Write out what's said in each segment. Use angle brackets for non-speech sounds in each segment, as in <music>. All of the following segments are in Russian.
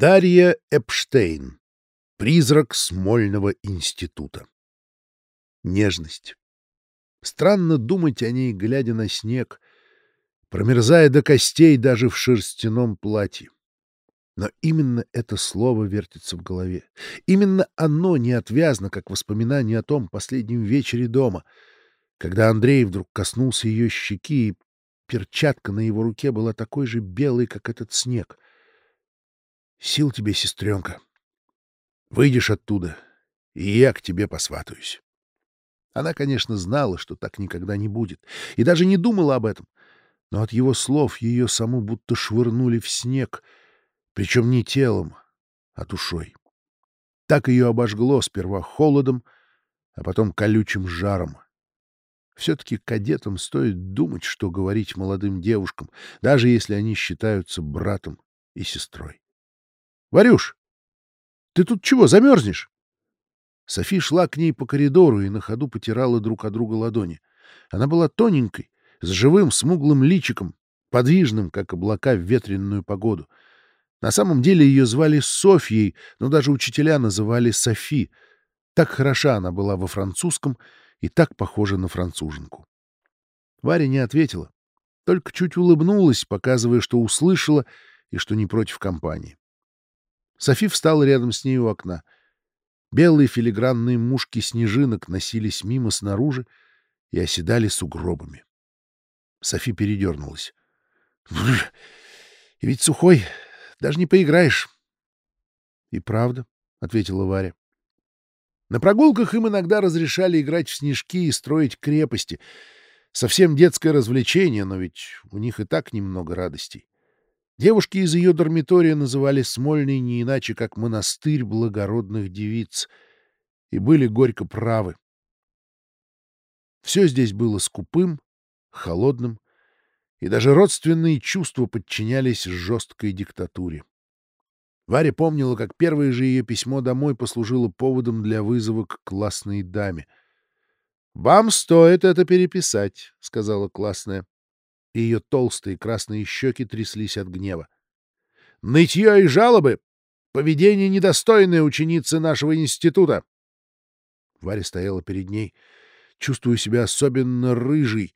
Дарья Эпштейн. Призрак Смольного института. Нежность. Странно думать о ней, глядя на снег, промерзая до костей даже в шерстяном платье. Но именно это слово вертится в голове. Именно оно неотвязно, как воспоминание о том последнем вечере дома, когда Андрей вдруг коснулся ее щеки, и перчатка на его руке была такой же белой, как этот снег. Сил тебе, сестренка. Выйдешь оттуда, и я к тебе посватаюсь. Она, конечно, знала, что так никогда не будет, и даже не думала об этом. Но от его слов ее саму будто швырнули в снег, причем не телом, а душой. Так ее обожгло сперва холодом, а потом колючим жаром. Все-таки кадетам стоит думать, что говорить молодым девушкам, даже если они считаются братом и сестрой. — Варюш, ты тут чего, замерзнешь? Софи шла к ней по коридору и на ходу потирала друг от друга ладони. Она была тоненькой, с живым смуглым личиком, подвижным, как облака в ветренную погоду. На самом деле ее звали Софьей, но даже учителя называли Софи. Так хороша она была во французском и так похожа на француженку. Варя не ответила, только чуть улыбнулась, показывая, что услышала и что не против компании. Софи встала рядом с ней у окна. Белые филигранные мушки снежинок носились мимо снаружи и оседали сугробами. Софи передернулась. — И ведь сухой, даже не поиграешь. — И правда, — ответила Варя. На прогулках им иногда разрешали играть в снежки и строить крепости. Совсем детское развлечение, но ведь у них и так немного радостей. Девушки из ее дармитория называли Смольный не иначе, как монастырь благородных девиц, и были горько правы. Все здесь было скупым, холодным, и даже родственные чувства подчинялись жесткой диктатуре. Варя помнила, как первое же ее письмо домой послужило поводом для вызова к классной даме. — Вам стоит это переписать, — сказала классная и ее толстые красные щеки тряслись от гнева. «Нытье и жалобы! Поведение недостойное ученицы нашего института!» Варя стояла перед ней, чувствуя себя особенно рыжей,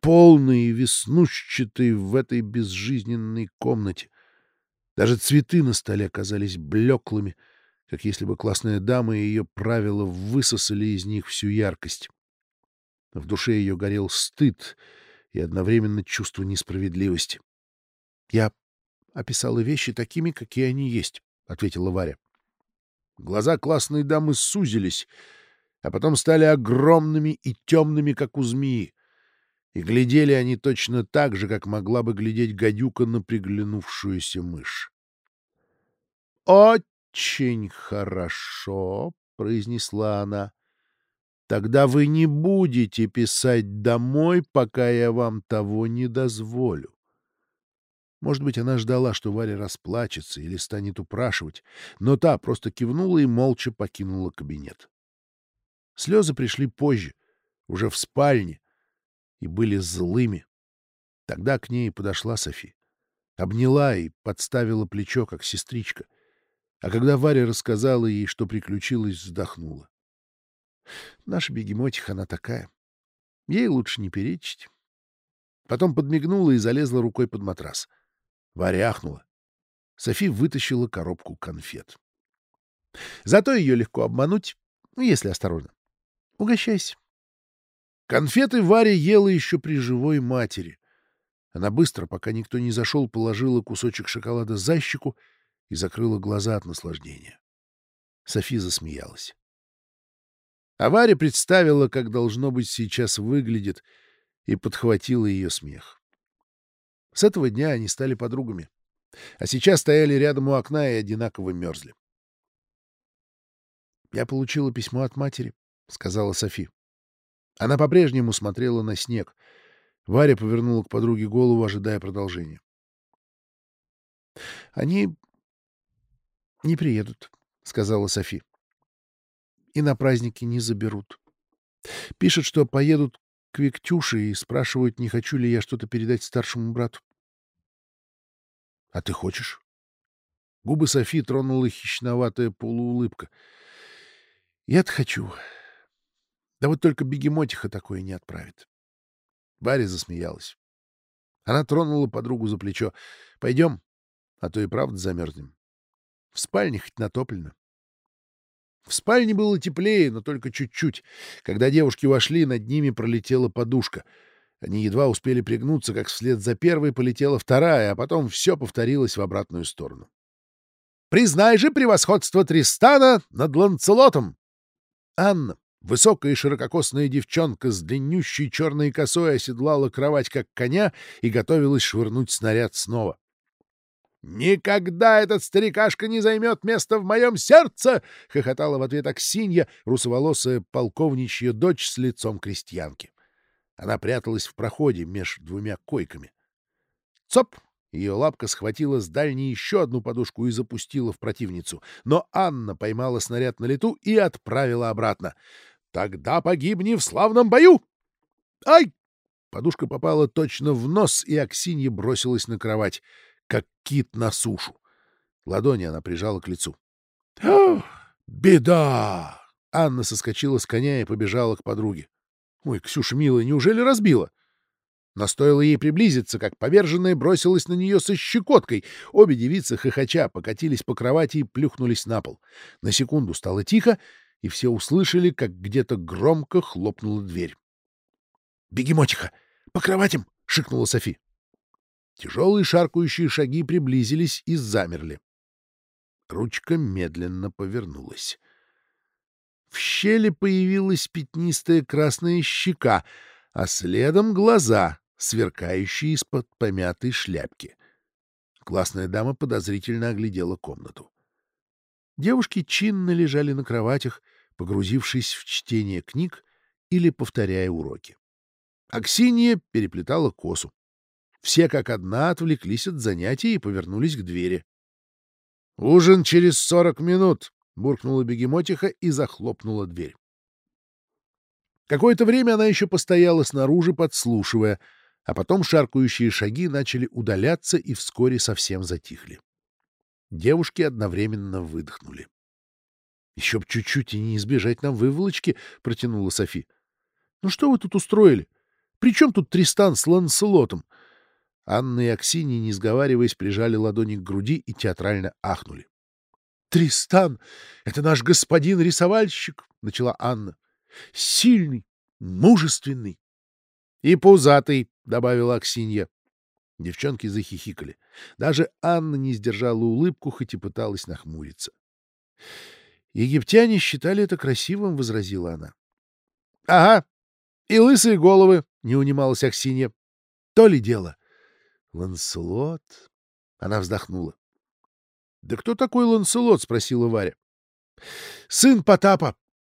полной и веснушчатой в этой безжизненной комнате. Даже цветы на столе оказались блеклыми, как если бы классная дама и ее правила высосали из них всю яркость. В душе ее горел стыд — и одновременно чувство несправедливости. — Я описала вещи такими, какие они есть, — ответила Варя. Глаза классной дамы сузились, а потом стали огромными и темными, как у змеи. И глядели они точно так же, как могла бы глядеть гадюка на приглянувшуюся мышь. — Очень хорошо, — произнесла она. Тогда вы не будете писать домой, пока я вам того не дозволю. Может быть, она ждала, что Варя расплачется или станет упрашивать, но та просто кивнула и молча покинула кабинет. Слезы пришли позже, уже в спальне, и были злыми. Тогда к ней подошла Софи. Обняла и подставила плечо, как сестричка. А когда Варя рассказала ей, что приключилось, вздохнула. Наша бегемотиха, она такая. Ей лучше не перечить. Потом подмигнула и залезла рукой под матрас. Варя ахнула. Софи вытащила коробку конфет. Зато ее легко обмануть, ну, если осторожно. Угощайся. Конфеты Варя ела еще при живой матери. Она быстро, пока никто не зашел, положила кусочек шоколада за щеку и закрыла глаза от наслаждения. Софи засмеялась. А Варя представила, как должно быть сейчас выглядит, и подхватила ее смех. С этого дня они стали подругами, а сейчас стояли рядом у окна и одинаково мерзли. «Я получила письмо от матери», — сказала Софи. Она по-прежнему смотрела на снег. Варя повернула к подруге голову, ожидая продолжения. «Они не приедут», — сказала Софи и на праздники не заберут. Пишут, что поедут к Виктюше и спрашивают, не хочу ли я что-то передать старшему брату. — А ты хочешь? Губы Софи тронула хищноватая полуулыбка. Я-то хочу. Да вот только бегемотиха такое не отправит. Варя засмеялась. Она тронула подругу за плечо. — Пойдем, а то и правда замерзнем. В спальне хоть натоплено. В спальне было теплее, но только чуть-чуть. Когда девушки вошли, над ними пролетела подушка. Они едва успели пригнуться, как вслед за первой полетела вторая, а потом все повторилось в обратную сторону. «Признай же превосходство Тристана над Ланцелотом!» Анна, высокая и ширококосная девчонка с длиннющей черной косой оседлала кровать как коня и готовилась швырнуть снаряд снова. «Никогда этот старикашка не займет место в моем сердце!» — хохотала в ответ Аксинья, русоволосая полковничья дочь с лицом крестьянки. Она пряталась в проходе меж двумя койками. Цоп! Ее лапка схватила с дальней еще одну подушку и запустила в противницу. Но Анна поймала снаряд на лету и отправила обратно. «Тогда погибни в славном бою!» «Ай!» Подушка попала точно в нос, и Аксинья бросилась на кровать как кит на сушу. Ладони она прижала к лицу. «Беда!» Анна соскочила с коня и побежала к подруге. «Ой, Ксюша, милая, неужели разбила?» Но стоило ей приблизиться, как поверженная бросилась на нее со щекоткой. Обе девицы, хохоча, покатились по кровати и плюхнулись на пол. На секунду стало тихо, и все услышали, как где-то громко хлопнула дверь. — Бегемотиха! По кроватям! — шикнула Софи. Тяжелые шаркающие шаги приблизились и замерли. Ручка медленно повернулась. В щели появилась пятнистая красная щека, а следом глаза, сверкающие из-под помятой шляпки. Классная дама подозрительно оглядела комнату. Девушки чинно лежали на кроватях, погрузившись в чтение книг или повторяя уроки. Аксинья переплетала косу. Все как одна отвлеклись от занятий и повернулись к двери. — Ужин через сорок минут! — буркнула бегемотиха и захлопнула дверь. Какое-то время она еще постояла снаружи, подслушивая, а потом шаркающие шаги начали удаляться и вскоре совсем затихли. Девушки одновременно выдохнули. — Еще б чуть-чуть и не избежать нам выволочки, — протянула Софи. — Ну что вы тут устроили? При чем тут Тристан с Ланселотом? Анна и Аксинья, не сговариваясь, прижали ладони к груди и театрально ахнули. — Тристан! Это наш господин-рисовальщик! — начала Анна. — Сильный, мужественный. — И пузатый! — добавила Аксинья. Девчонки захихикали. Даже Анна не сдержала улыбку, хоть и пыталась нахмуриться. — Египтяне считали это красивым, — возразила она. — Ага, и лысые головы, — не унималась Аксинья. — То ли дело. Ланселот? Она вздохнула. — Да кто такой Ланселот? — спросила Варя. — Сын Потапа,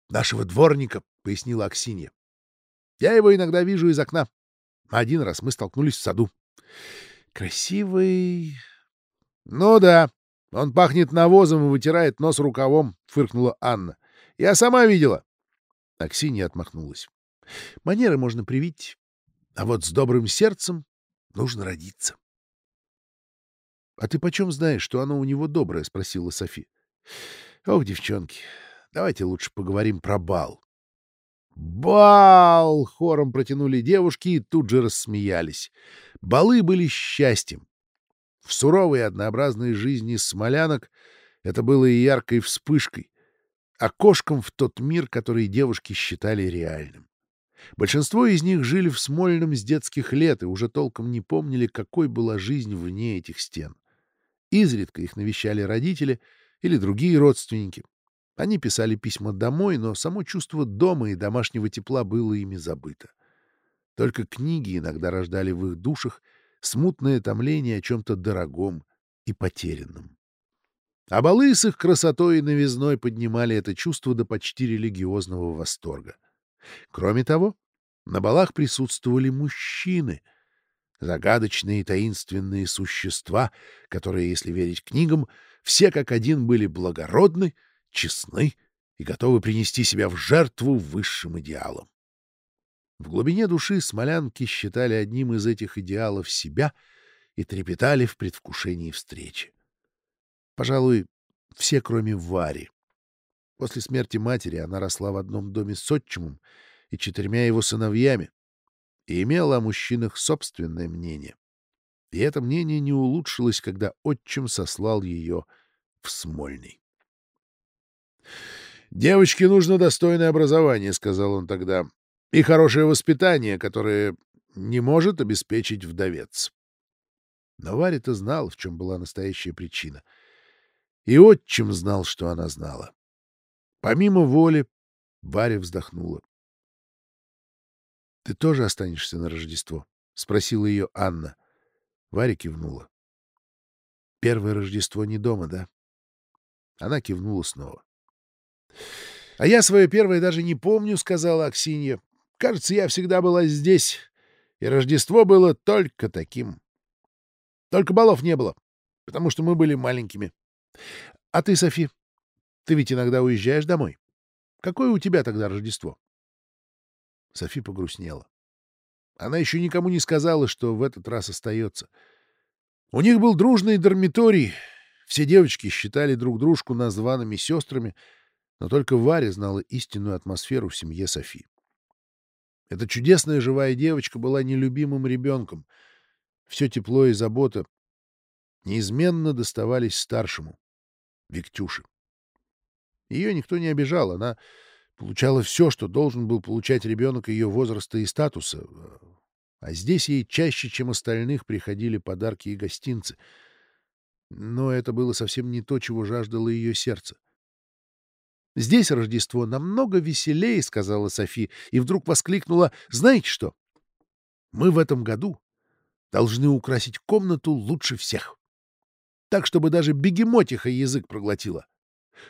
нашего дворника, — пояснила Аксинья. — Я его иногда вижу из окна. Один раз мы столкнулись в саду. — Красивый... — Ну да, он пахнет навозом и вытирает нос рукавом, — фыркнула Анна. — Я сама видела. Аксинья отмахнулась. — Манеры можно привить, а вот с добрым сердцем Нужно родиться. — А ты почем знаешь, что оно у него доброе? — спросила Софи. — Ох, девчонки, давайте лучше поговорим про бал. «Бал!» — хором протянули девушки и тут же рассмеялись. Балы были счастьем. В суровой однообразной жизни смолянок это было и яркой вспышкой, окошком в тот мир, который девушки считали реальным. Большинство из них жили в Смольном с детских лет и уже толком не помнили, какой была жизнь вне этих стен. Изредка их навещали родители или другие родственники. Они писали письма домой, но само чувство дома и домашнего тепла было ими забыто. Только книги иногда рождали в их душах смутное томление о чем-то дорогом и потерянном. А балы с их красотой и новизной поднимали это чувство до почти религиозного восторга. Кроме того, на балах присутствовали мужчины, загадочные и таинственные существа, которые, если верить книгам, все как один были благородны, честны и готовы принести себя в жертву высшим идеалам. В глубине души смолянки считали одним из этих идеалов себя и трепетали в предвкушении встречи. Пожалуй, все, кроме Вари. После смерти матери она росла в одном доме с отчимом и четырьмя его сыновьями и имела о мужчинах собственное мнение. И это мнение не улучшилось, когда отчим сослал ее в Смольный. «Девочке нужно достойное образование», — сказал он тогда, — «и хорошее воспитание, которое не может обеспечить вдовец». Но Варя-то в чем была настоящая причина. И отчим знал, что она знала. Помимо воли, Варя вздохнула. — Ты тоже останешься на Рождество? — спросила ее Анна. Варя кивнула. — Первое Рождество не дома, да? Она кивнула снова. — А я свое первое даже не помню, — сказала Аксинья. — Кажется, я всегда была здесь, и Рождество было только таким. Только балов не было, потому что мы были маленькими. А ты, Софи, ты ведь иногда уезжаешь домой. Какое у тебя тогда Рождество? Софи погрустнела. Она еще никому не сказала, что в этот раз остается. У них был дружный дармиторий. Все девочки считали друг дружку названными сестрами, но только Варя знала истинную атмосферу в семье Софи. Эта чудесная живая девочка была нелюбимым ребенком. Все тепло и забота неизменно доставались старшему, Виктюше. Ее никто не обижал, она получала все, что должен был получать ребенок ее возраста и статуса. А здесь ей чаще, чем остальных, приходили подарки и гостинцы. Но это было совсем не то, чего жаждало ее сердце. «Здесь Рождество намного веселее», — сказала Софи, и вдруг воскликнула, «Знаете что? Мы в этом году должны украсить комнату лучше всех. Так, чтобы даже бегемотиха язык проглотила.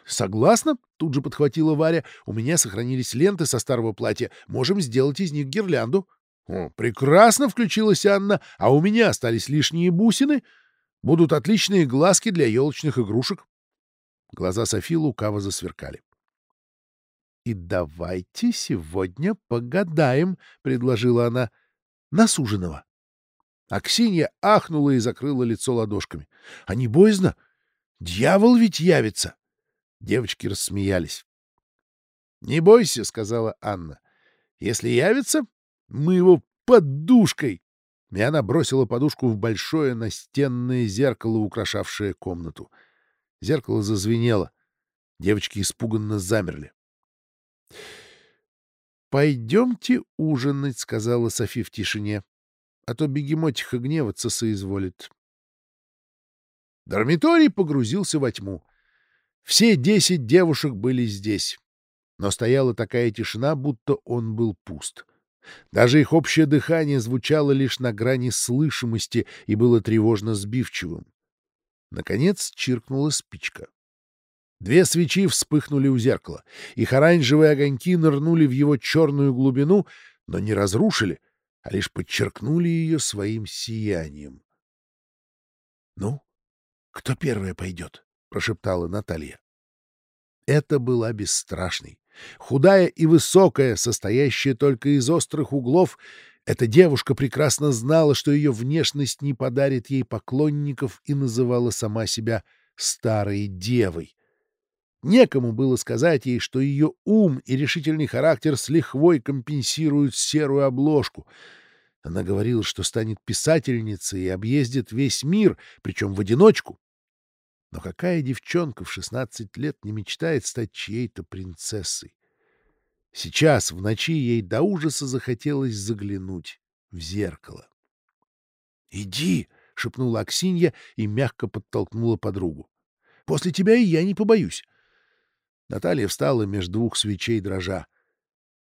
«Согласна?» — тут же подхватила Варя. «У меня сохранились ленты со старого платья. Можем сделать из них гирлянду». «О, прекрасно!» — включилась Анна. «А у меня остались лишние бусины. Будут отличные глазки для елочных игрушек». Глаза Софи лукаво засверкали. «И давайте сегодня погадаем», — предложила она, — «на суженого». Аксинья ахнула и закрыла лицо ладошками. — А не боязно? Дьявол ведь явится! Девочки рассмеялись. — Не бойся, — сказала Анна. — Если явится, мы его подушкой. И она бросила подушку в большое настенное зеркало, украшавшее комнату. Зеркало зазвенело. Девочки испуганно замерли. — Пойдемте ужинать, — сказала Софи в тишине, — а то бегемотиха гневаться соизволит. Дармиторий погрузился во тьму. Все десять девушек были здесь. Но стояла такая тишина, будто он был пуст. Даже их общее дыхание звучало лишь на грани слышимости и было тревожно сбивчивым. Наконец чиркнула спичка. Две свечи вспыхнули у зеркала. Их оранжевые огоньки нырнули в его черную глубину, но не разрушили, а лишь подчеркнули ее своим сиянием. — Ну, кто первая пойдет? Прошептала Наталья. Это была бесстрашной. Худая и высокая, состоящая только из острых углов, эта девушка прекрасно знала, что ее внешность не подарит ей поклонников и называла сама себя старой девой. Некому было сказать ей, что ее ум и решительный характер с лихвой компенсируют серую обложку. Она говорила, что станет писательницей и объездит весь мир, причем в одиночку. Но какая девчонка в 16 лет не мечтает стать чьей-то принцессой? Сейчас, в ночи, ей до ужаса захотелось заглянуть в зеркало. «Иди!» — шепнула Аксинья и мягко подтолкнула подругу. «После тебя и я не побоюсь». Наталья встала между двух свечей дрожа.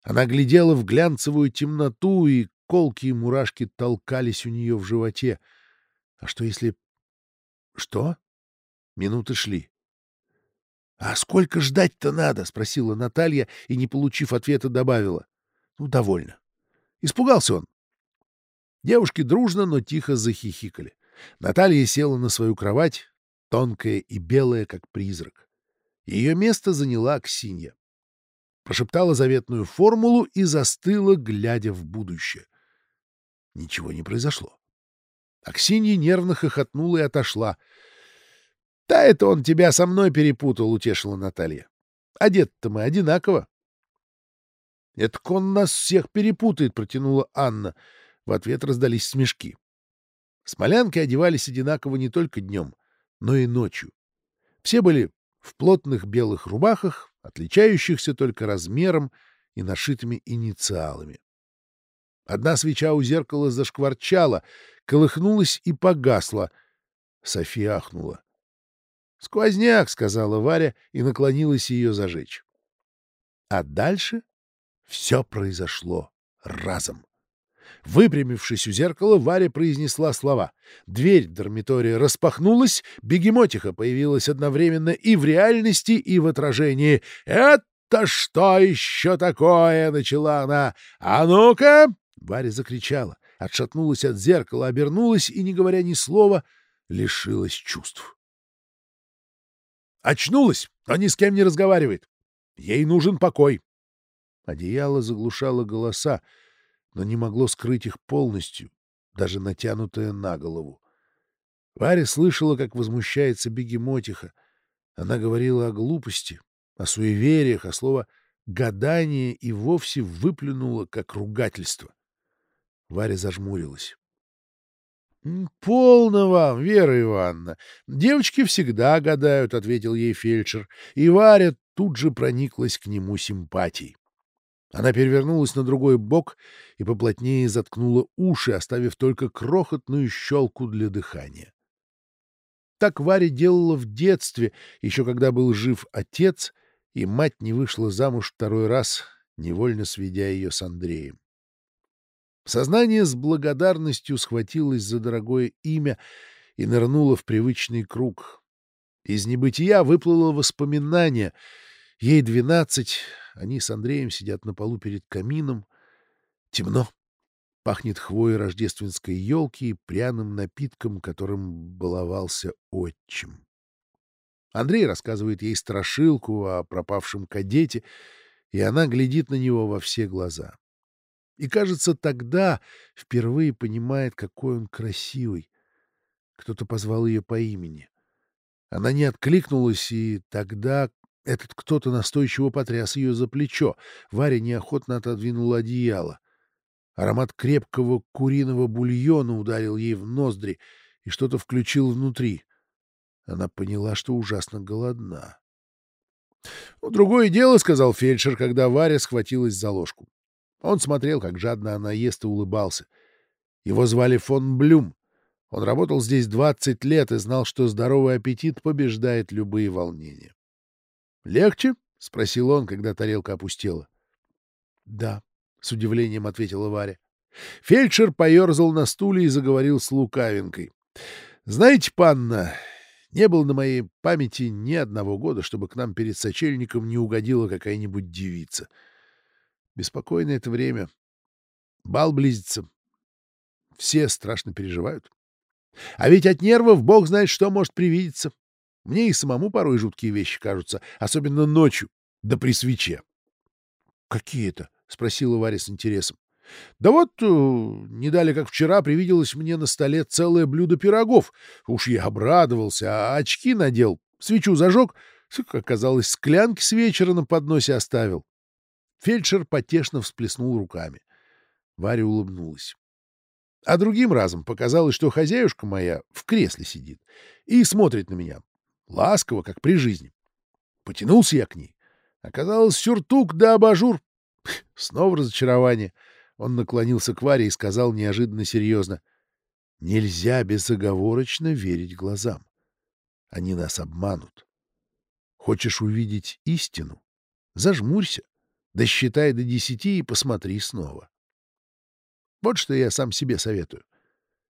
Она глядела в глянцевую темноту, и колки и мурашки толкались у нее в животе. А что если... Что? Минуты шли. — А сколько ждать-то надо? — спросила Наталья и, не получив ответа, добавила. — Ну, довольно. Испугался он. Девушки дружно, но тихо захихикали. Наталья села на свою кровать, тонкая и белая, как призрак. Ее место заняла Ксинья. Прошептала заветную формулу и застыла, глядя в будущее. Ничего не произошло. Аксинья нервно хохотнула и отошла —— Да это он тебя со мной перепутал, — утешила Наталья. — Одет-то мы одинаково. — Это он нас всех перепутает, — протянула Анна. В ответ раздались смешки. Смолянки одевались одинаково не только днем, но и ночью. Все были в плотных белых рубахах, отличающихся только размером и нашитыми инициалами. Одна свеча у зеркала зашкварчала, колыхнулась и погасла. София ахнула. — Сквозняк, — сказала Варя и наклонилась ее зажечь. А дальше все произошло разом. Выпрямившись у зеркала, Варя произнесла слова. Дверь дармитория распахнулась, бегемотиха появилась одновременно и в реальности, и в отражении. «Это что еще такое?» — начала она. «А ну-ка!» — Варя закричала, отшатнулась от зеркала, обернулась и, не говоря ни слова, лишилась чувств. Очнулась, но ни с кем не разговаривает. Ей нужен покой. Одеяло заглушало голоса, но не могло скрыть их полностью, даже натянутое на голову. Варя слышала, как возмущается бегемотиха. Она говорила о глупости, о суевериях, а слово «гадание» и вовсе выплюнула, как ругательство. Варя зажмурилась. — Полно вам, Вера Ивановна. Девочки всегда гадают, — ответил ей фельдшер, и Варя тут же прониклась к нему симпатией. Она перевернулась на другой бок и поплотнее заткнула уши, оставив только крохотную щелку для дыхания. Так Варя делала в детстве, еще когда был жив отец, и мать не вышла замуж второй раз, невольно сведя ее с Андреем. Сознание с благодарностью схватилось за дорогое имя и нырнуло в привычный круг. Из небытия выплыло воспоминание. Ей двенадцать, они с Андреем сидят на полу перед камином. Темно. Пахнет хвоей рождественской елки и пряным напитком, которым баловался отчим. Андрей рассказывает ей страшилку о пропавшем кадете, и она глядит на него во все глаза. И, кажется, тогда впервые понимает, какой он красивый. Кто-то позвал ее по имени. Она не откликнулась, и тогда этот кто-то настойчиво потряс ее за плечо. Варя неохотно отодвинула одеяло. Аромат крепкого куриного бульона ударил ей в ноздри и что-то включил внутри. Она поняла, что ужасно голодна. — Ну, другое дело, — сказал фельдшер, когда Варя схватилась за ложку. Он смотрел, как жадно она ест, и улыбался. Его звали фон Блюм. Он работал здесь 20 лет и знал, что здоровый аппетит побеждает любые волнения. «Легче?» — спросил он, когда тарелка опустела. «Да», — с удивлением ответила Варя. Фельдшер поерзал на стуле и заговорил с лукавинкой. «Знаете, панна, не было на моей памяти ни одного года, чтобы к нам перед сочельником не угодила какая-нибудь девица. Беспокойно это время. Бал близится. Все страшно переживают. А ведь от нервов бог знает, что может привидеться. Мне и самому порой жуткие вещи кажутся, особенно ночью, да при свече. — Какие это? — спросила Варя с интересом. — Да вот, э, не дали как вчера, привиделось мне на столе целое блюдо пирогов. Уж я обрадовался, а очки надел, свечу зажег, оказалось, склянки с вечера на подносе оставил. Фельдшер потешно всплеснул руками. Варя улыбнулась. А другим разом показалось, что хозяюшка моя в кресле сидит и смотрит на меня. Ласково, как при жизни. Потянулся я к ней. Оказалось, сюртук да абажур. <laughs> Снова разочарование. Он наклонился к Варе и сказал неожиданно серьезно. Нельзя безоговорочно верить глазам. Они нас обманут. Хочешь увидеть истину? Зажмурься. Досчитай до десяти и посмотри снова. Вот что я сам себе советую.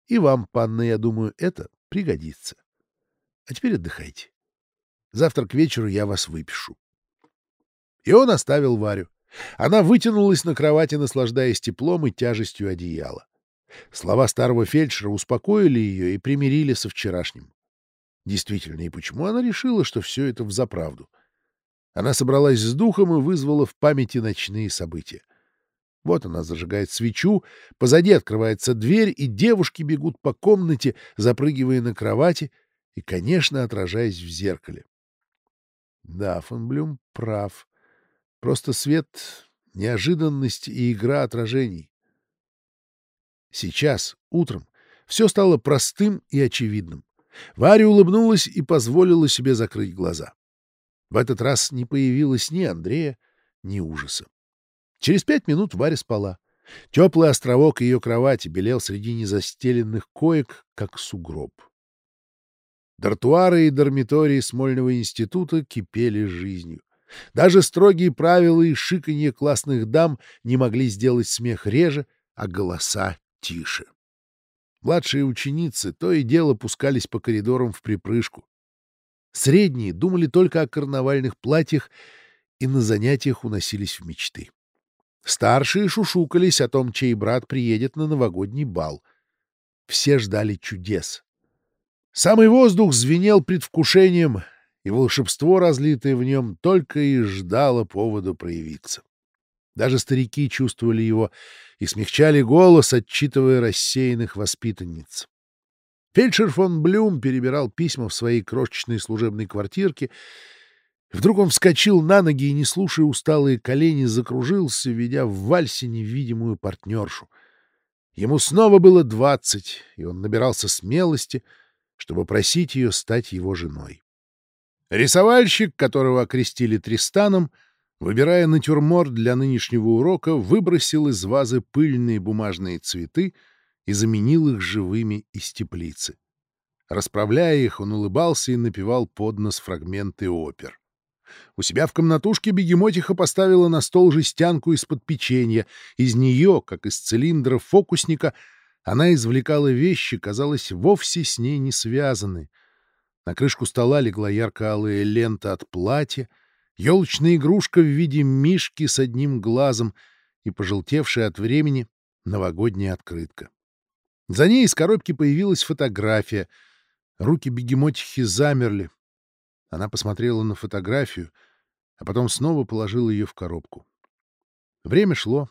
И вам, панна, я думаю, это пригодится. А теперь отдыхайте. Завтра к вечеру я вас выпишу. И он оставил Варю. Она вытянулась на кровати, наслаждаясь теплом и тяжестью одеяла. Слова старого фельдшера успокоили ее и примирили со вчерашним. Действительно, и почему она решила, что все это взаправду? — она собралась с духом и вызвала в памяти ночные события. Вот она зажигает свечу, позади открывается дверь, и девушки бегут по комнате, запрыгивая на кровати, и, конечно, отражаясь в зеркале. Да, фон Блюм прав. Просто свет, неожиданность и игра отражений. Сейчас, утром, все стало простым и очевидным. Варя улыбнулась и позволила себе закрыть глаза. В этот раз не появилось ни Андрея, ни ужаса. Через пять минут Варя спала. Теплый островок ее кровати белел среди незастеленных коек, как сугроб. Дартуары и дармитории Смольного института кипели жизнью. Даже строгие правила и шиканье классных дам не могли сделать смех реже, а голоса тише. Младшие ученицы то и дело пускались по коридорам в припрыжку. Средние думали только о карнавальных платьях и на занятиях уносились в мечты. Старшие шушукались о том, чей брат приедет на новогодний бал. Все ждали чудес. Самый воздух звенел предвкушением, и волшебство, разлитое в нем, только и ждало повода проявиться. Даже старики чувствовали его и смягчали голос, отчитывая рассеянных воспитанниц. Фельдшер фон Блюм перебирал письма в своей крошечной служебной квартирке. Вдруг он вскочил на ноги и, не слушая усталые колени, закружился, ведя в вальсе невидимую партнершу. Ему снова было двадцать, и он набирался смелости, чтобы просить ее стать его женой. Рисовальщик, которого окрестили Тристаном, выбирая натюрморт для нынешнего урока, выбросил из вазы пыльные бумажные цветы — и заменил их живыми из теплицы. Расправляя их, он улыбался и напевал под нос фрагменты опер. У себя в комнатушке бегемотиха поставила на стол жестянку из-под печенья. Из нее, как из цилиндра фокусника, она извлекала вещи, казалось, вовсе с ней не связаны. На крышку стола легла ярко-алая лента от платья, елочная игрушка в виде мишки с одним глазом и пожелтевшая от времени новогодняя открытка. За ней из коробки появилась фотография. Руки бегемотихи замерли. Она посмотрела на фотографию, а потом снова положила ее в коробку. Время шло,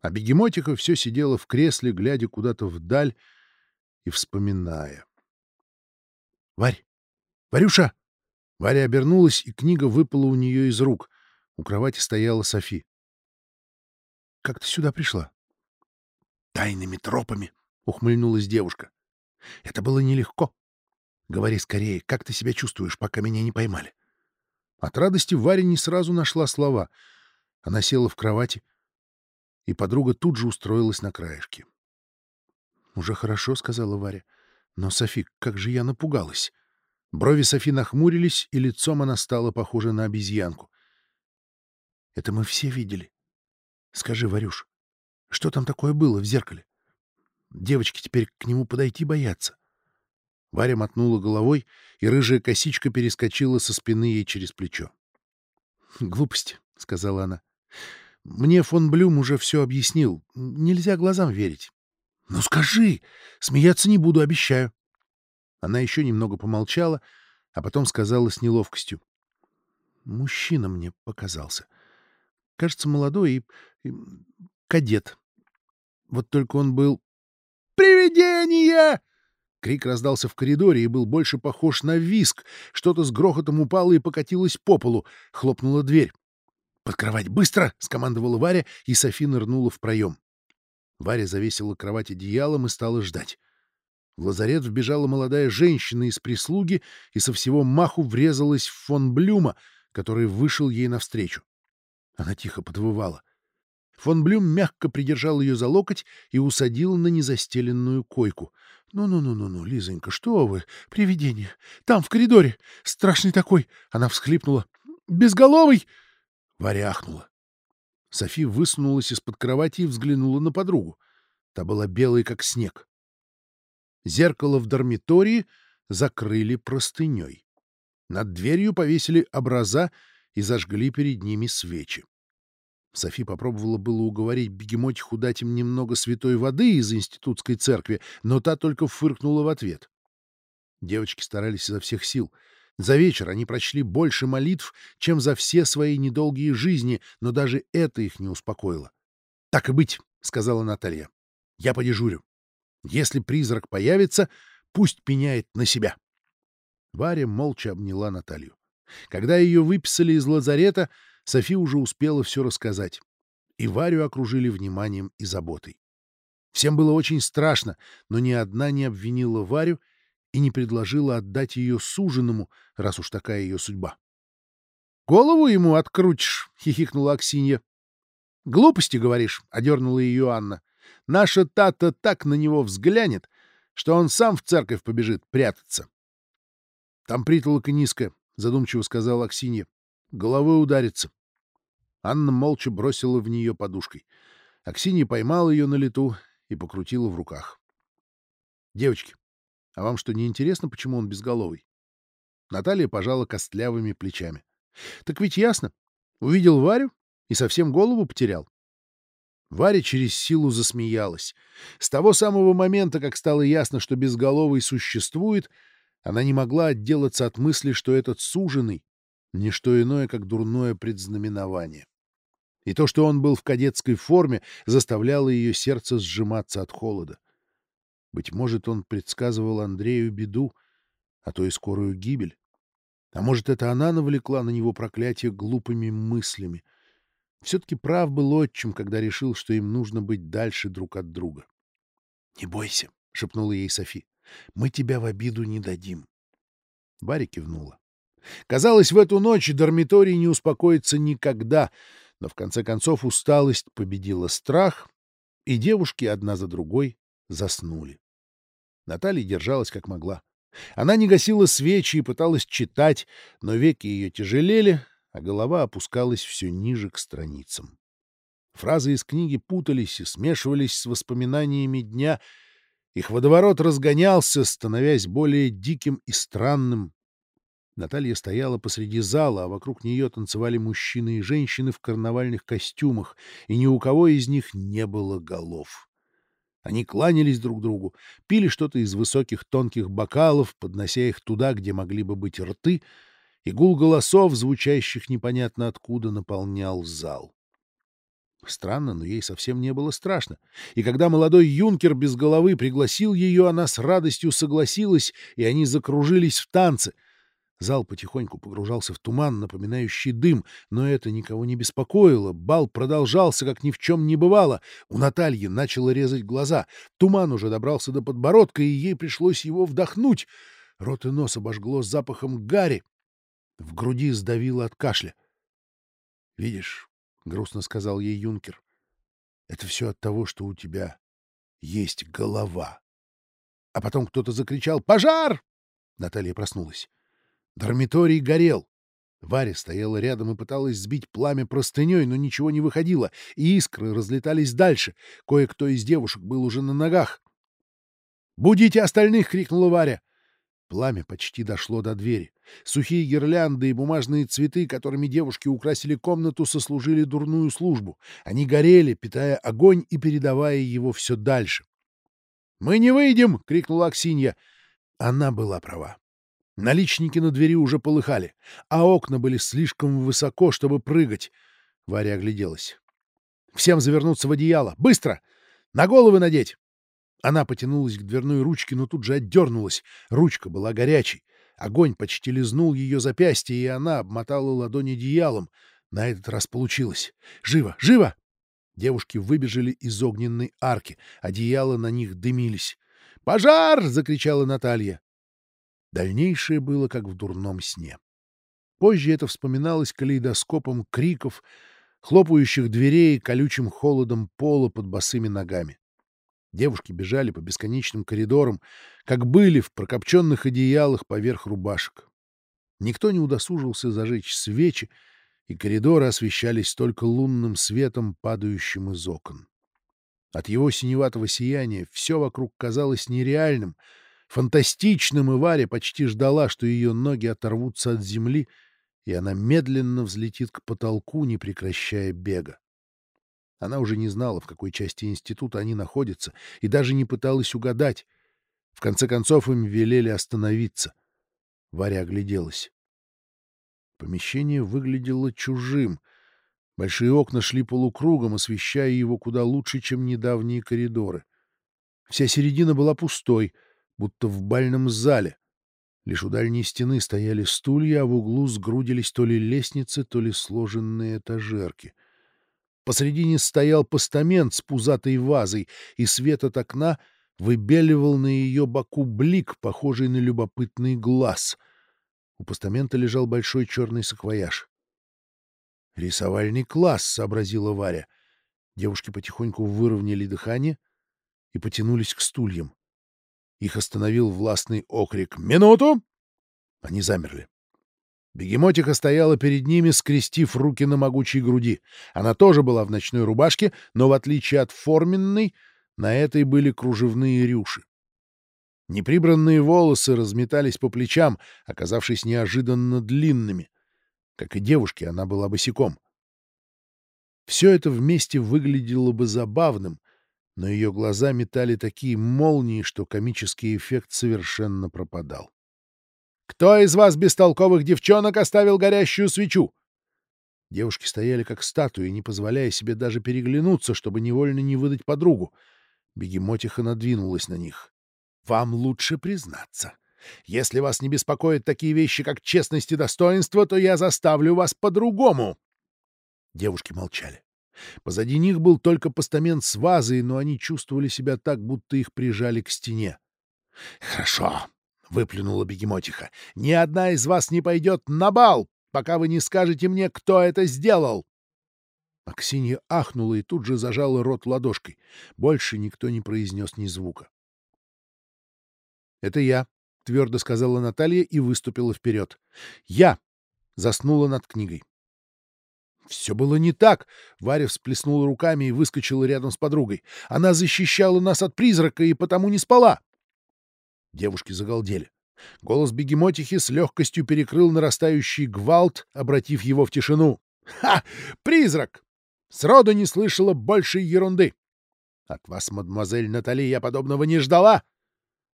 а бегемотиха все сидела в кресле, глядя куда-то вдаль и вспоминая. — Варь! Варюша! Варя обернулась, и книга выпала у нее из рук. У кровати стояла Софи. — Как ты сюда пришла? — Тайными тропами, ухмыльнулась девушка. Это было нелегко. Говори скорее, как ты себя чувствуешь, пока меня не поймали? От радости Варя не сразу нашла слова. Она села в кровати, и подруга тут же устроилась на краешке. «Уже хорошо», — сказала Варя. «Но, Софи, как же я напугалась!» Брови Софи нахмурились, и лицом она стала похожа на обезьянку. «Это мы все видели. Скажи, Варюш, что там такое было в зеркале?» Девочки теперь к нему подойти боятся. Варя мотнула головой, и рыжая косичка перескочила со спины ей через плечо. — Глупость, — сказала она. — Мне фон Блюм уже все объяснил. Нельзя глазам верить. — Ну скажи! Смеяться не буду, обещаю. Она еще немного помолчала, а потом сказала с неловкостью. — Мужчина мне показался. Кажется, молодой и... и... кадет. Вот только он был «Привидение!» Крик раздался в коридоре и был больше похож на виск. Что-то с грохотом упало и покатилось по полу. Хлопнула дверь. «Под кровать! Быстро!» — скомандовала Варя, и Софи нырнула в проем. Варя завесила кровать одеялом и стала ждать. В лазарет вбежала молодая женщина из прислуги и со всего маху врезалась в фон Блюма, который вышел ей навстречу. Она тихо подвывала. Фон Блюм мягко придержал ее за локоть и усадил на незастеленную койку. «Ну-ну-ну-ну-ну, Лизонька, что вы? Привидение! Там, в коридоре! Страшный такой!» Она всхлипнула. «Безголовый!» Варя ахнула. Софи высунулась из-под кровати и взглянула на подругу. Та была белой, как снег. Зеркало в дармитории закрыли простыней. Над дверью повесили образа и зажгли перед ними свечи. Софи попробовала было уговорить бегемотиху дать им немного святой воды из институтской церкви, но та только фыркнула в ответ. Девочки старались изо всех сил. За вечер они прочли больше молитв, чем за все свои недолгие жизни, но даже это их не успокоило. — Так и быть, — сказала Наталья. — Я подежурю. Если призрак появится, пусть пеняет на себя. Варя молча обняла Наталью. Когда ее выписали из лазарета, Софи уже успела все рассказать. И Варю окружили вниманием и заботой. Всем было очень страшно, но ни одна не обвинила Варю и не предложила отдать ее суженому, раз уж такая ее судьба. — Голову ему открутишь, — хихикнула Аксинья. — Глупости, говоришь, — одернула ее Анна. — Наша тата так на него взглянет, что он сам в церковь побежит прятаться. — Там притолока низкая, — задумчиво сказала Аксинья. — Головой ударится. Анна молча бросила в нее подушкой. Аксинья поймала ее на лету и покрутила в руках. — Девочки, а вам что, не интересно, почему он безголовый? Наталья пожала костлявыми плечами. — Так ведь ясно. Увидел Варю и совсем голову потерял. Варя через силу засмеялась. С того самого момента, как стало ясно, что безголовый существует, она не могла отделаться от мысли, что этот суженый — не что иное, как дурное предзнаменование. И то, что он был в кадетской форме, заставляло ее сердце сжиматься от холода. Быть может, он предсказывал Андрею беду, а то и скорую гибель. А может, это она навлекла на него проклятие глупыми мыслями. Все-таки прав был отчим, когда решил, что им нужно быть дальше друг от друга. — Не бойся, — шепнула ей Софи. — Мы тебя в обиду не дадим. Барри кивнула. Казалось, в эту ночь dormitory не успокоится никогда, но в конце концов усталость победила страх, и девушки одна за другой заснули. Наталья держалась как могла. Она не гасила свечи и пыталась читать, но веки ее тяжелели, а голова опускалась все ниже к страницам. Фразы из книги путались и смешивались с воспоминаниями дня. Их водоворот разгонялся, становясь более диким и странным. Наталья стояла посреди зала, а вокруг нее танцевали мужчины и женщины в карнавальных костюмах, и ни у кого из них не было голов. Они кланялись друг другу, пили что-то из высоких тонких бокалов, поднося их туда, где могли бы быть рты, и гул голосов, звучащих непонятно откуда, наполнял зал. Странно, но ей совсем не было страшно. И когда молодой юнкер без головы пригласил ее, она с радостью согласилась, и они закружились в танце — Зал потихоньку погружался в туман, напоминающий дым, но это никого не беспокоило. Бал продолжался, как ни в чем не бывало. У Натальи начало резать глаза. Туман уже добрался до подбородка, и ей пришлось его вдохнуть. Рот и нос обожгло запахом гари. В груди сдавило от кашля. — Видишь, — грустно сказал ей юнкер, — это все от того, что у тебя есть голова. А потом кто-то закричал «Пожар!» Наталья проснулась. Дармиторий горел. Варя стояла рядом и пыталась сбить пламя простыней, но ничего не выходило, и искры разлетались дальше. Кое-кто из девушек был уже на ногах. «Будите остальных!» — крикнула Варя. Пламя почти дошло до двери. Сухие гирлянды и бумажные цветы, которыми девушки украсили комнату, сослужили дурную службу. Они горели, питая огонь и передавая его все дальше. «Мы не выйдем!» — крикнула Аксинья. Она была права. Наличники на двери уже полыхали, а окна были слишком высоко, чтобы прыгать. Варя огляделась. «Всем завернуться в одеяло! Быстро! На головы надеть!» Она потянулась к дверной ручке, но тут же отдернулась. Ручка была горячей. Огонь почти лизнул ее запястье, и она обмотала ладонь одеялом. На этот раз получилось. «Живо! Живо!» Девушки выбежали из огненной арки. Одеяла на них дымились. «Пожар!» — закричала Наталья. Дальнейшее было как в дурном сне. Позже это вспоминалось калейдоскопом криков, хлопающих дверей и колючим холодом пола под босыми ногами. Девушки бежали по бесконечным коридорам, как были в прокопченных одеялах поверх рубашек. Никто не удосужился зажечь свечи, и коридоры освещались только лунным светом, падающим из окон. От его синеватого сияния все вокруг казалось нереальным — фантастичным, и Варя почти ждала, что ее ноги оторвутся от земли, и она медленно взлетит к потолку, не прекращая бега. Она уже не знала, в какой части института они находятся, и даже не пыталась угадать. В конце концов им велели остановиться. Варя огляделась. Помещение выглядело чужим. Большие окна шли полукругом, освещая его куда лучше, чем недавние коридоры. Вся середина была пустой — будто в бальном зале. Лишь у дальней стены стояли стулья, а в углу сгрудились то ли лестницы, то ли сложенные этажерки. Посредине стоял постамент с пузатой вазой, и свет от окна выбеливал на ее боку блик, похожий на любопытный глаз. У постамента лежал большой черный саквояж. «Рисовальный класс», — сообразила Варя. Девушки потихоньку выровняли дыхание и потянулись к стульям. Их остановил властный окрик «Минуту!» Они замерли. Бегемотиха стояла перед ними, скрестив руки на могучей груди. Она тоже была в ночной рубашке, но, в отличие от форменной, на этой были кружевные рюши. Неприбранные волосы разметались по плечам, оказавшись неожиданно длинными. Как и девушке, она была босиком. Все это вместе выглядело бы забавным, но ее глаза метали такие молнии, что комический эффект совершенно пропадал. «Кто из вас, бестолковых девчонок, оставил горящую свечу?» Девушки стояли как статуи, не позволяя себе даже переглянуться, чтобы невольно не выдать подругу. Бегемотиха надвинулась на них. «Вам лучше признаться. Если вас не беспокоят такие вещи, как честность и достоинство, то я заставлю вас по-другому!» Девушки молчали. Позади них был только постамент с вазой, но они чувствовали себя так, будто их прижали к стене. «Хорошо», — выплюнула бегемотиха. — Ни одна из вас не пойдет на бал, пока вы не скажете мне, кто это сделал. Аксинья ахнула и тут же зажала рот ладошкой. Больше никто не произнес ни звука. — Это я, — твердо сказала Наталья и выступила вперед. — Я! — заснула над книгой. Все было не так. Варя всплеснула руками и выскочила рядом с подругой. Она защищала нас от призрака и потому не спала. Девушки загалдели. Голос бегемотихи с легкостью перекрыл нарастающий гвалт, обратив его в тишину. «Ха! Призрак! Сроду не слышала большей ерунды! От вас, мадемуазель Натали, я подобного не ждала!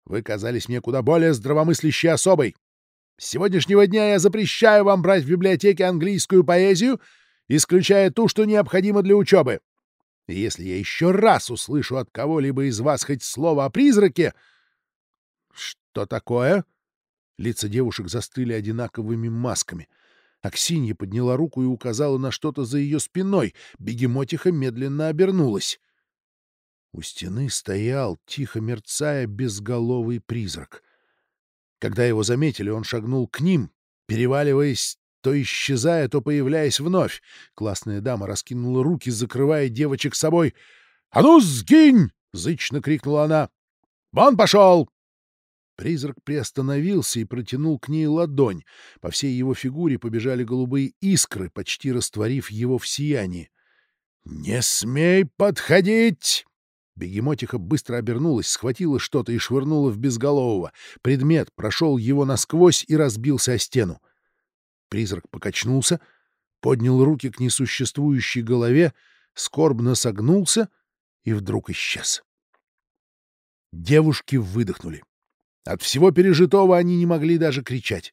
Вы казались мне куда более здравомыслящей особой. С сегодняшнего дня я запрещаю вам брать в библиотеке английскую поэзию, исключая ту, что необходимо для учебы. И если я еще раз услышу от кого-либо из вас хоть слово о призраке, «Что такое?» Лица девушек застыли одинаковыми масками. Аксинья подняла руку и указала на что-то за ее спиной. Бегемотиха медленно обернулась. У стены стоял, тихо мерцая, безголовый призрак. Когда его заметили, он шагнул к ним, переваливаясь, то исчезая, то появляясь вновь. Классная дама раскинула руки, закрывая девочек собой. «А ну, сгинь!» — зычно крикнула она. «Вон пошел! Призрак приостановился и протянул к ней ладонь. По всей его фигуре побежали голубые искры, почти растворив его в сиянии. «Не смей подходить!» Бегемотиха быстро обернулась, схватила что-то и швырнула в безголового. Предмет прошел его насквозь и разбился о стену. Призрак покачнулся, поднял руки к несуществующей голове, скорбно согнулся и вдруг исчез. Девушки выдохнули. От всего пережитого они не могли даже кричать.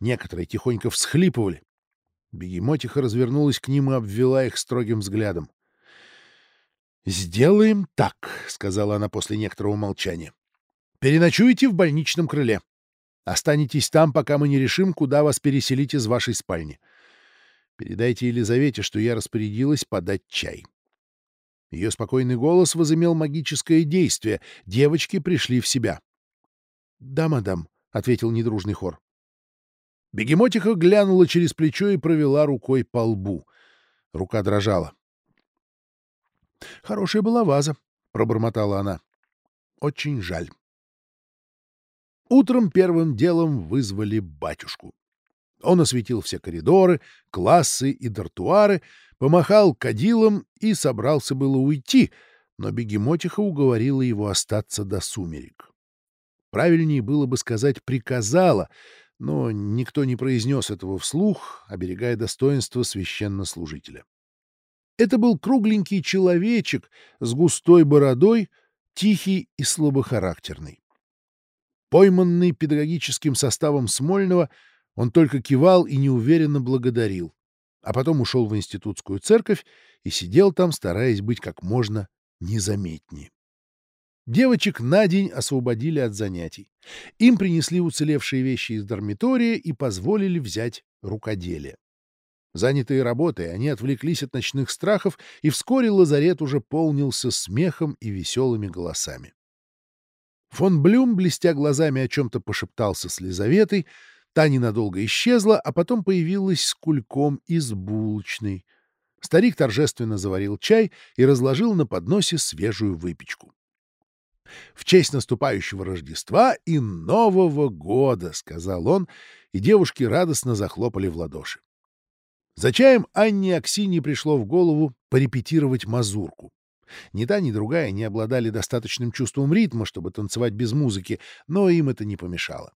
Некоторые тихонько всхлипывали. Бегемотиха развернулась к ним и обвела их строгим взглядом. «Сделаем так», — сказала она после некоторого молчания. «Переночуете в больничном крыле. Останетесь там, пока мы не решим, куда вас переселить из вашей спальни. Передайте Елизавете, что я распорядилась подать чай». Ее спокойный голос возымел магическое действие. Девочки пришли в себя. Да, мадам, — ответил недружный хор. Бегемотиха глянула через плечо и провела рукой по лбу. Рука дрожала. — Хорошая была ваза, — пробормотала она. — Очень жаль. Утром первым делом вызвали батюшку. Он осветил все коридоры, классы и дартуары, помахал кадилом и собрался было уйти, но бегемотиха уговорила его остаться до сумерек. Правильнее было бы сказать «приказала», но никто не произнес этого вслух, оберегая достоинство священнослужителя. Это был кругленький человечек с густой бородой, тихий и слабохарактерный. Пойманный педагогическим составом Смольного, он только кивал и неуверенно благодарил, а потом ушел в институтскую церковь и сидел там, стараясь быть как можно незаметнее. Девочек на день освободили от занятий. Им принесли уцелевшие вещи из дармитория и позволили взять рукоделие. Занятые работой, они отвлеклись от ночных страхов, и вскоре лазарет уже полнился смехом и веселыми голосами. Фон Блюм, блестя глазами, о чем-то пошептался с Лизаветой, та ненадолго исчезла, а потом появилась с кульком из булочной. Старик торжественно заварил чай и разложил на подносе свежую выпечку. «В честь наступающего Рождества и Нового года!» — сказал он, и девушки радостно захлопали в ладоши. За чаем Анне Аксине пришло в голову порепетировать мазурку. Ни та, ни другая не обладали достаточным чувством ритма, чтобы танцевать без музыки, но им это не помешало.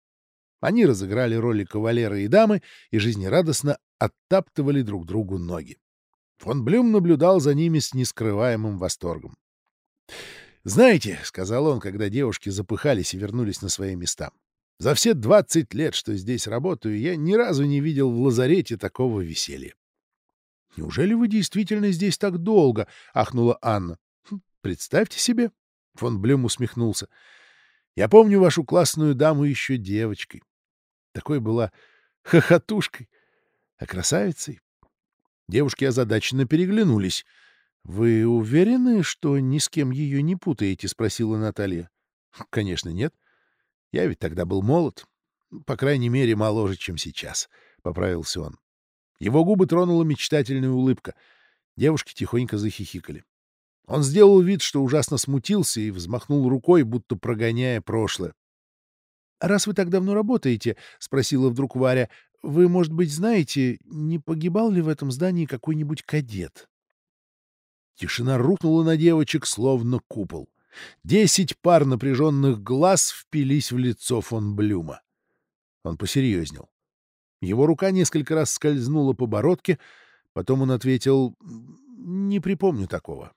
Они разыграли роли кавалера и дамы и жизнерадостно оттаптывали друг другу ноги. Фон Блюм наблюдал за ними с нескрываемым восторгом. «Знаете», — сказал он, когда девушки запыхались и вернулись на свои места, — «за все двадцать лет, что здесь работаю, я ни разу не видел в лазарете такого веселья». «Неужели вы действительно здесь так долго?» — ахнула Анна. «Хм, «Представьте себе». Фон Блюм усмехнулся. «Я помню вашу классную даму еще девочкой. Такой была хохотушкой, а красавицей. Девушки озадаченно переглянулись. «Вы уверены, что ни с кем ее не путаете?» — спросила Наталья. «Конечно, нет. Я ведь тогда был молод. По крайней мере, моложе, чем сейчас», — поправился он. Его губы тронула мечтательная улыбка. Девушки тихонько захихикали. Он сделал вид, что ужасно смутился и взмахнул рукой, будто прогоняя прошлое. — Раз вы так давно работаете, — спросила вдруг Варя, — вы, может быть, знаете, не погибал ли в этом здании какой-нибудь кадет? Тишина рухнула на девочек, словно купол. Десять пар напряженных глаз впились в лицо фон Блюма. Он посерьезнел. Его рука несколько раз скользнула по бородке, потом он ответил «Не припомню такого».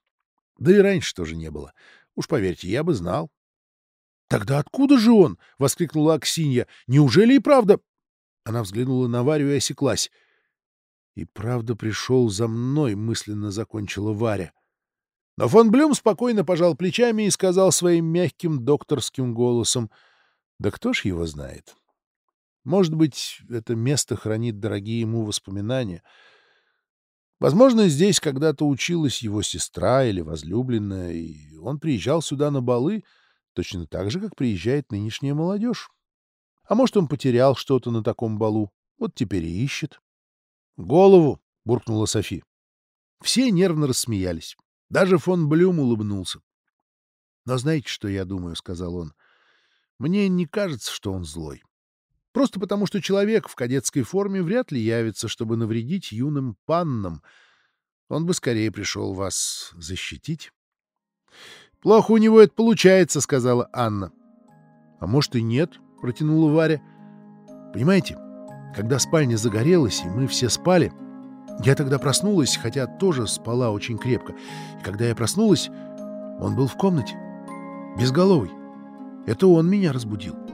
Да и раньше тоже не было. Уж поверьте, я бы знал. «Тогда откуда же он?» — воскликнула Аксинья. «Неужели и правда...» Она взглянула на Варю и осеклась. «И правда пришел за мной», — мысленно закончила Варя. Но фон Блюм спокойно пожал плечами и сказал своим мягким докторским голосом, «Да кто ж его знает? Может быть, это место хранит дорогие ему воспоминания. Возможно, здесь когда-то училась его сестра или возлюбленная, и он приезжал сюда на балы, — Точно так же, как приезжает нынешняя молодежь. А может, он потерял что-то на таком балу, вот теперь и ищет. — Голову! — буркнула Софи. Все нервно рассмеялись. Даже фон Блюм улыбнулся. — Но знаете, что я думаю? — сказал он. — Мне не кажется, что он злой. Просто потому, что человек в кадетской форме вряд ли явится, чтобы навредить юным паннам. Он бы скорее пришел вас защитить. «Плохо у него это получается», — сказала Анна. «А может и нет», — протянула Варя. «Понимаете, когда спальня загорелась, и мы все спали, я тогда проснулась, хотя тоже спала очень крепко. И когда я проснулась, он был в комнате, безголовый. Это он меня разбудил».